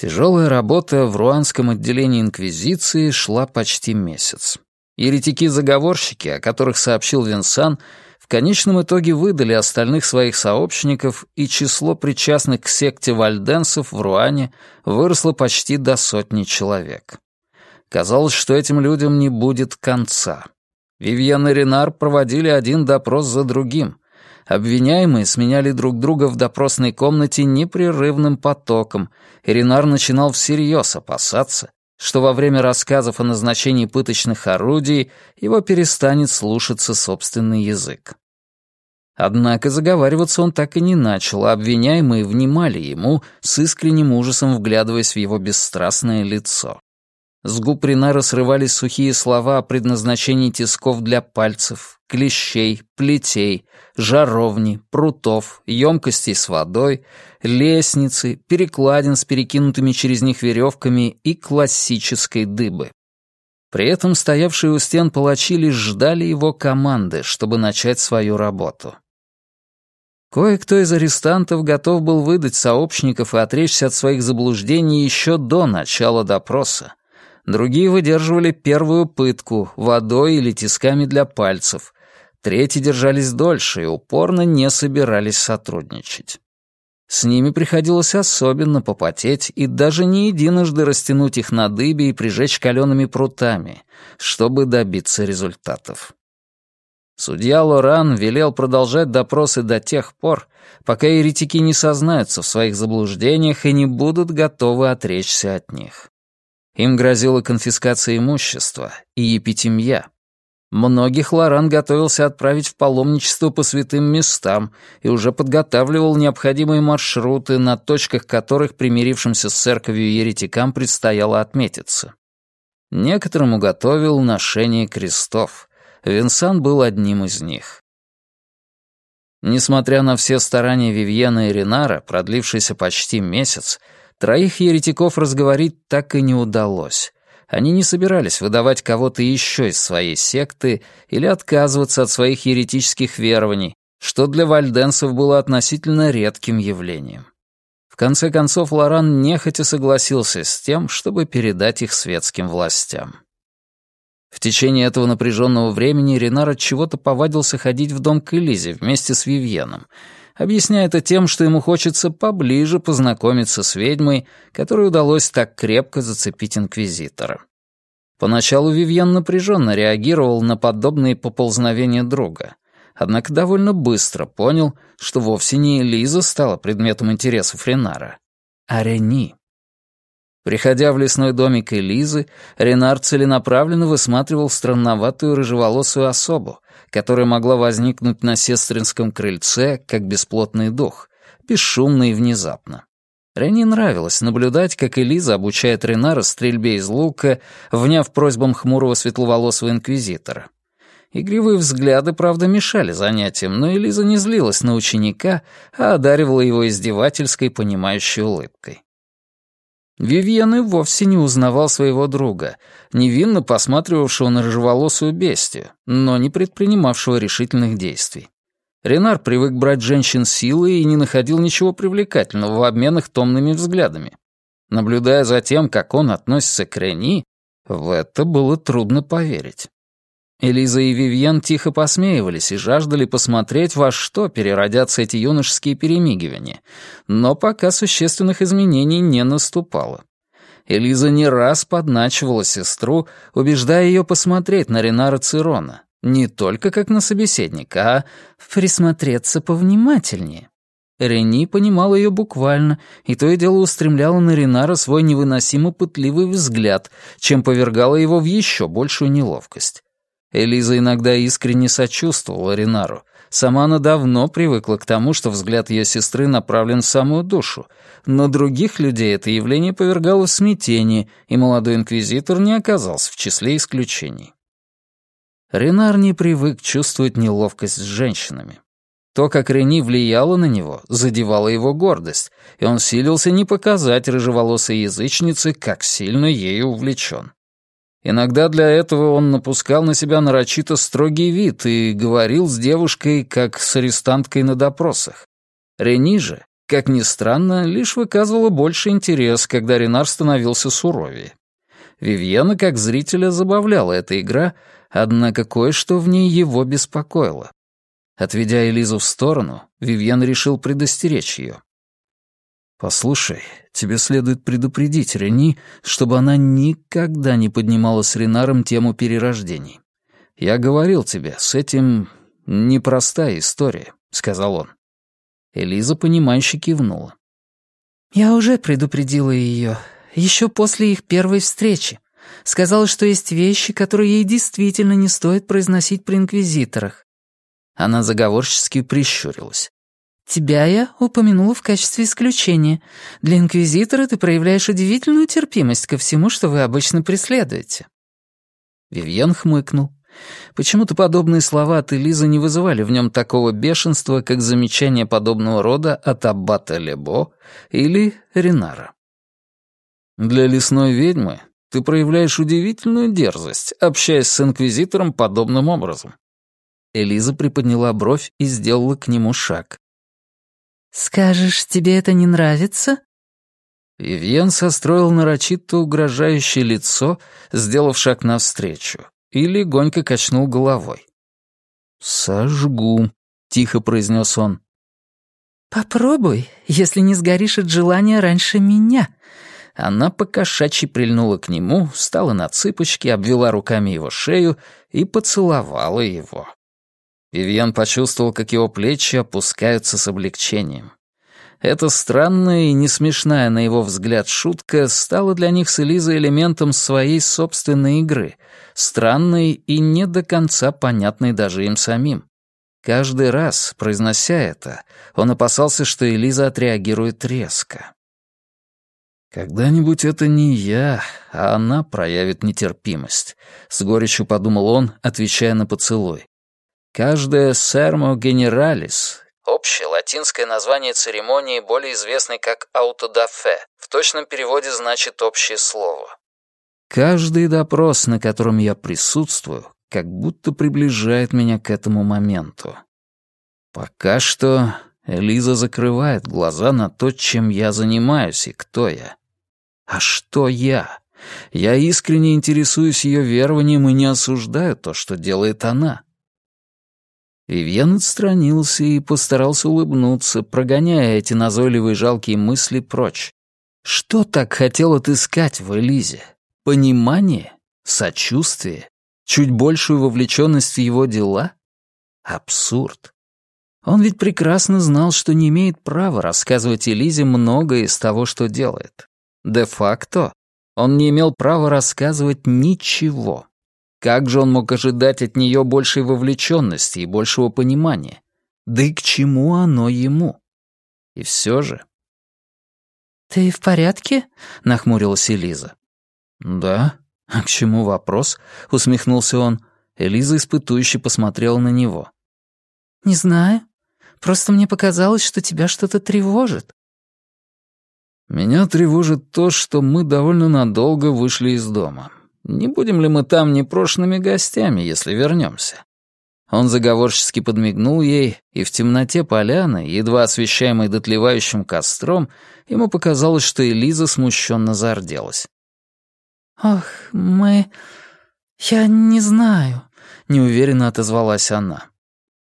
Тяжелая работа в руанском отделении Инквизиции шла почти месяц. Еретики-заговорщики, о которых сообщил Винсан, в конечном итоге выдали остальных своих сообщников, и число причастных к секте вальденсов в Руане выросло почти до сотни человек. Казалось, что этим людям не будет конца. Вивьен и Ренар проводили один допрос за другим. Обвиняемые сменяли друг друга в допросной комнате непрерывным потоком, и Ренар начинал всерьез опасаться, что во время рассказов о назначении пыточных орудий его перестанет слушаться собственный язык. Однако заговариваться он так и не начал, а обвиняемые внимали ему, с искренним ужасом вглядываясь в его бесстрастное лицо. С губ Ринара срывались сухие слова о предназначении тисков для пальцев, клещей, плетей, жаровни, прутов, емкостей с водой, лестницы, перекладин с перекинутыми через них веревками и классической дыбы. При этом стоявшие у стен палачи лишь ждали его команды, чтобы начать свою работу. Кое-кто из арестантов готов был выдать сообщников и отречься от своих заблуждений еще до начала допроса. Другие выдерживали первую пытку водой или тисками для пальцев. Третьи держались дольше и упорно не собирались сотрудничать. С ними приходилось особенно попотеть и даже не единожды растянуть их на дыбе и прижечь калеными прутами, чтобы добиться результатов. Судья Лоран велел продолжать допросы до тех пор, пока еретики не сознаются в своих заблуждениях и не будут готовы отречься от них. Им грозила конфискация имущества и епитемья. Многих Лоран готовился отправить в паломничество по святым местам и уже подготавливал необходимые маршруты, на точках которых примирившимся с церковью еретикам предстояло отметиться. Некоторым уготовил ношение крестов. Винсан был одним из них. Несмотря на все старания Вивьена и Ренара, продлившиеся почти месяц, Троих еретиков разговорить так и не удалось. Они не собирались выдавать кого-то еще из своей секты или отказываться от своих еретических верований, что для вальденсов было относительно редким явлением. В конце концов, Лоран нехотя согласился с тем, чтобы передать их светским властям. В течение этого напряженного времени Ренар от чего-то повадился ходить в дом к Элизе вместе с Вивьеном — объясняя это тем, что ему хочется поближе познакомиться с ведьмой, которой удалось так крепко зацепить инквизитора. Поначалу Вивьен напряженно реагировал на подобные поползновения друга, однако довольно быстро понял, что вовсе не Элиза стала предметом интересов Ренара, а Рени. Приходя в лесной домик Элизы, Ренар целенаправленно высматривал странноватую рыжеволосую особу, которая могла возникнуть на сестринском крыльце, как бесплотный дух, бесшумно и внезапно. Рене нравилось наблюдать, как Элиза обучает Ренара стрельбе из лука, вняв просьбам хмурого светловолосого инквизитора. Игривые взгляды, правда, мешали занятиям, но Элиза не злилась на ученика, а одаривала его издевательской, понимающей улыбкой. Вивьен и вовсе не узнавал своего друга, невинно посматривавшего на рыжеволосую бестию, но не предпринимавшего решительных действий. Ренар привык брать женщин силой и не находил ничего привлекательного в обмен их томными взглядами. Наблюдая за тем, как он относится к Рени, в это было трудно поверить. Элиза и Вивьен тихо посмеивались и жаждали посмотреть, во что переродятся эти юношеские перемигивания, но пока существенных изменений не наступало. Элиза не раз подначивала сестру, убеждая ее посмотреть на Ренара Цирона, не только как на собеседника, а присмотреться повнимательнее. Рени понимала ее буквально, и то и дело устремляла на Ренара свой невыносимо пытливый взгляд, чем повергала его в еще большую неловкость. Элиза иногда искренне сочувствовала Ринару. Сама она давно привыкла к тому, что взгляд ее сестры направлен в самую душу, но других людей это явление повергало в смятение, и молодой инквизитор не оказался в числе исключений. Ренар не привык чувствовать неловкость с женщинами. То, как Рени влияла на него, задевало его гордость, и он силился не показать рыжеволосой язычнице, как сильно ею увлечен. Иногда для этого он напускал на себя нарочито строгий вид и говорил с девушкой, как с арестанткой на допросах. Рени же, как ни странно, лишь выказывала больше интерес, когда Ренар становился суровее. Вивьена, как зрителя, забавляла эта игра, однако кое-что в ней его беспокоило. Отведя Элизу в сторону, Вивьен решил предостеречь ее. «Послушай, тебе следует предупредить Рени, чтобы она никогда не поднимала с Ренаром тему перерождений. Я говорил тебе, с этим непростая история», — сказал он. Элиза, понимающе кивнула. «Я уже предупредила ее, еще после их первой встречи. Сказала, что есть вещи, которые ей действительно не стоит произносить при инквизиторах». Она заговорчески прищурилась. Тебя я упомянула в качестве исключения. Для инквизитора ты проявляешь удивительную терпимость ко всему, что вы обычно преследуете». Вивьен хмыкнул. Почему-то подобные слова от Элизы не вызывали в нем такого бешенства, как замечание подобного рода от Аббата Лебо или Ренара. «Для лесной ведьмы ты проявляешь удивительную дерзость, общаясь с инквизитором подобным образом». Элиза приподняла бровь и сделала к нему шаг. «Скажешь, тебе это не нравится?» Вивьен состроил нарочито угрожающее лицо, сделав шаг навстречу, и легонько качнул головой. «Сожгу», — тихо произнес он. «Попробуй, если не сгоришь от желания раньше меня». Она покошачьи прильнула к нему, встала на цыпочки, обвела руками его шею и поцеловала его. Вивьен почувствовал, как его плечи опускаются с облегчением. Эта странная и не смешная, на его взгляд, шутка стала для них с Элизой элементом своей собственной игры, странной и не до конца понятной даже им самим. Каждый раз, произнося это, он опасался, что Элиза отреагирует резко. «Когда-нибудь это не я, а она проявит нетерпимость», — с горечью подумал он, отвечая на поцелуй. Каждая «сермо генералис» — общее латинское название церемонии, более известной как «аутодафе», в точном переводе значит «общее слово». Каждый допрос, на котором я присутствую, как будто приближает меня к этому моменту. Пока что Элиза закрывает глаза на то, чем я занимаюсь и кто я. А что я? Я искренне интересуюсь ее верованием и не осуждаю то, что делает она. Вивьен отстранился и постарался улыбнуться, прогоняя эти назойливые жалкие мысли прочь. Что так хотел отыскать в Элизе? Понимание? Сочувствие? Чуть большую вовлеченность в его дела? Абсурд. Он ведь прекрасно знал, что не имеет права рассказывать Элизе многое из того, что делает. Де-факто он не имел права рассказывать ничего. Как же он мог ожидать от нее большей вовлеченности и большего понимания? Да и к чему оно ему? И все же... «Ты в порядке?» — нахмурилась Элиза. «Да. А к чему вопрос?» — усмехнулся он. Элиза испытующе посмотрела на него. «Не знаю. Просто мне показалось, что тебя что-то тревожит». «Меня тревожит то, что мы довольно надолго вышли из дома. Не будем ли мы там непрошенными гостями, если вернемся? Он заговорчески подмигнул ей, и в темноте поляны, едва освещаемой дотлевающим костром, ему показалось, что Элиза смущенно зарделась. «Ах, мы... я не знаю», — неуверенно отозвалась она.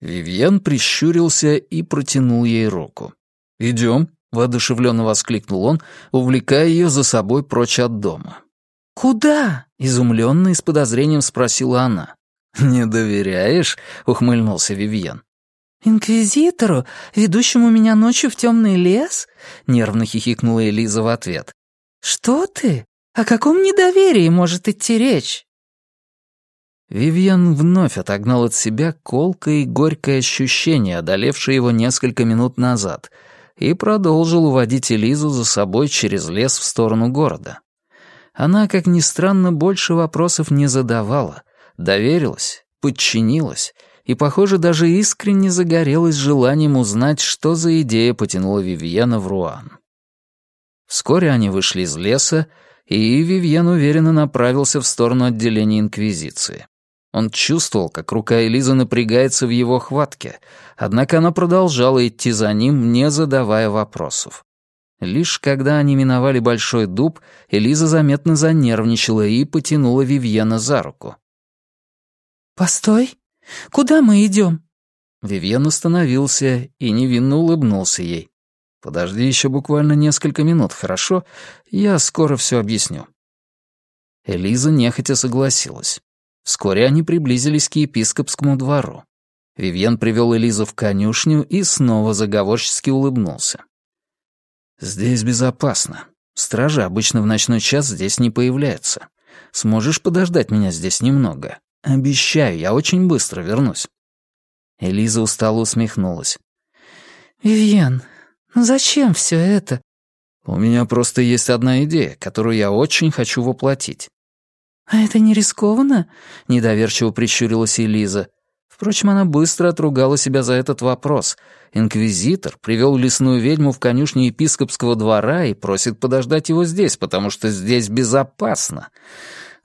Вивьен прищурился и протянул ей руку. «Идем», — воодушевленно воскликнул он, увлекая ее за собой прочь от дома. «Куда?» — изумленно и с подозрением спросила она. «Не доверяешь?» — ухмыльнулся Вивьен. «Инквизитору, ведущему меня ночью в темный лес?» — нервно хихикнула Элиза в ответ. «Что ты? О каком недоверии может идти речь?» Вивьен вновь отогнал от себя колкое и горькое ощущение, одолевшее его несколько минут назад, и продолжил уводить Элизу за собой через лес в сторону города. Она, как ни странно, больше вопросов не задавала, доверилась, подчинилась и, похоже, даже искренне загорелась желанием узнать, что за идея потянула Вивьена в Руан. Вскоре они вышли из леса, и Вивьен уверенно направился в сторону отделения Инквизиции. Он чувствовал, как рука Элизы напрягается в его хватке, однако она продолжала идти за ним, не задавая вопросов. Лишь когда они миновали большой дуб, Элиза заметно занервничала и потянула Вивьена за руку. «Постой! Куда мы идем?» Вивьен остановился и невинно улыбнулся ей. «Подожди еще буквально несколько минут, хорошо? Я скоро все объясню». Элиза нехотя согласилась. Вскоре они приблизились к епископскому двору. Вивьен привел Элизу в конюшню и снова заговорчески улыбнулся. «Здесь безопасно. Стражи обычно в ночной час здесь не появляются. Сможешь подождать меня здесь немного? Обещаю, я очень быстро вернусь». Элиза устало усмехнулась. «Вивьен, ну зачем все это?» «У меня просто есть одна идея, которую я очень хочу воплотить. «А это не рискованно?» — недоверчиво прищурилась Элиза. Впрочем, она быстро отругала себя за этот вопрос. Инквизитор привел лесную ведьму в конюшню епископского двора и просит подождать его здесь, потому что здесь безопасно.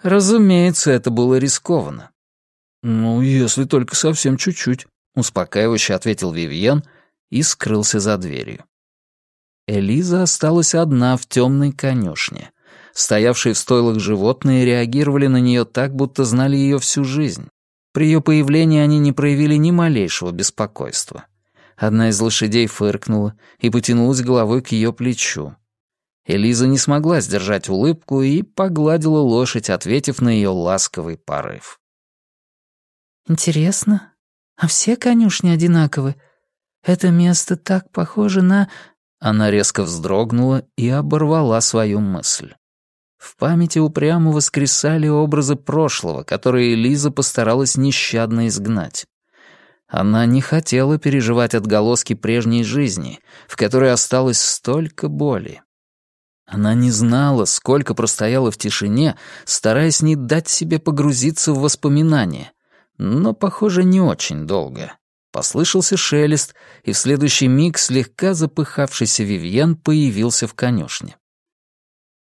Разумеется, это было рискованно. «Ну, если только совсем чуть-чуть», — успокаивающе ответил Вивьен и скрылся за дверью. Элиза осталась одна в темной конюшне. Стоявшие в стойлах животные реагировали на нее так, будто знали ее всю жизнь. При ее появлении они не проявили ни малейшего беспокойства. Одна из лошадей фыркнула и потянулась головой к ее плечу. Элиза не смогла сдержать улыбку и погладила лошадь, ответив на ее ласковый порыв. «Интересно, а все конюшни одинаковы? Это место так похоже на...» Она резко вздрогнула и оборвала свою мысль. В памяти упрямо воскресали образы прошлого, которые Лиза постаралась нещадно изгнать. Она не хотела переживать отголоски прежней жизни, в которой осталось столько боли. Она не знала, сколько простояла в тишине, стараясь не дать себе погрузиться в воспоминания, но, похоже, не очень долго. Послышался шелест, и в следующий миг слегка запыхавшийся Вивьен появился в конюшне.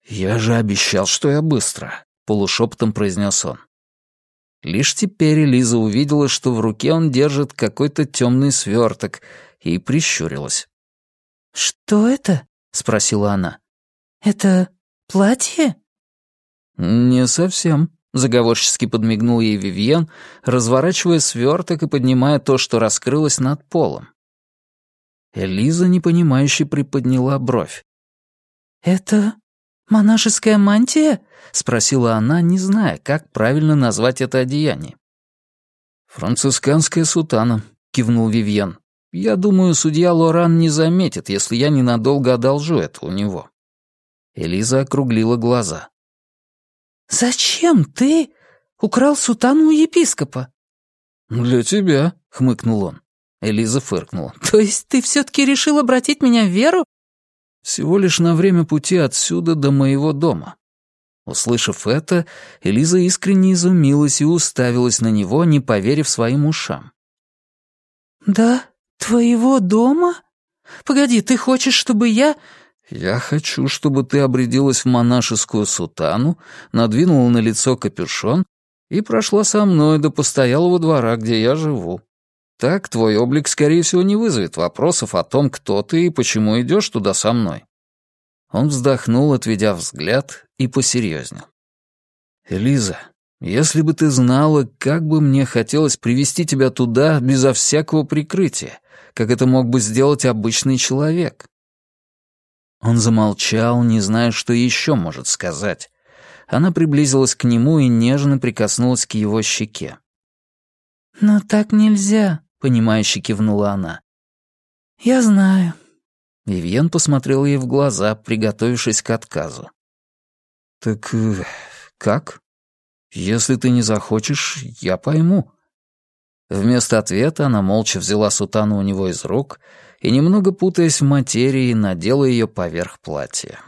«Я же обещал, что я быстро», — полушепотом произнес он. Лишь теперь Лиза увидела, что в руке он держит какой-то темный сверток, и прищурилась. «Что это?» — спросила она. «Это платье?» «Не совсем», — заговорчески подмигнул ей Вивьен, разворачивая сверток и поднимая то, что раскрылось над полом. Элиза, непонимающе, приподняла бровь. «Это «Монашеская мантия?» — спросила она, не зная, как правильно назвать это одеяние. «Францисканская сутана», — кивнул Вивьен. «Я думаю, судья Лоран не заметит, если я ненадолго одолжу это у него». Элиза округлила глаза. «Зачем ты украл сутану у епископа?» «Для тебя», — хмыкнул он. Элиза фыркнула. «То есть ты все-таки решил обратить меня в веру всего лишь на время пути отсюда до моего дома. Услышав это, Элиза искренне изумилась и уставилась на него, не поверив своим ушам. «Да, твоего дома? Погоди, ты хочешь, чтобы я...» «Я хочу, чтобы ты обрядилась в монашескую сутану, надвинула на лицо капюшон и прошла со мной до постоялого двора, где я живу. Так твой облик, скорее всего, не вызовет вопросов о том, кто ты и почему идешь туда со мной». Он вздохнул, отведя взгляд, и посерьезнел. «Элиза, если бы ты знала, как бы мне хотелось привести тебя туда безо всякого прикрытия, как это мог бы сделать обычный человек». Он замолчал, не зная, что еще может сказать. Она приблизилась к нему и нежно прикоснулась к его щеке. «Но так нельзя», понимающе кивнула она. «Я знаю». Вивьен посмотрел ей в глаза, приготовившись к отказу. «Так э, как? Если ты не захочешь, я пойму». Вместо ответа она молча взяла сутану у него из рук и, немного путаясь в материи, надела ее поверх платья.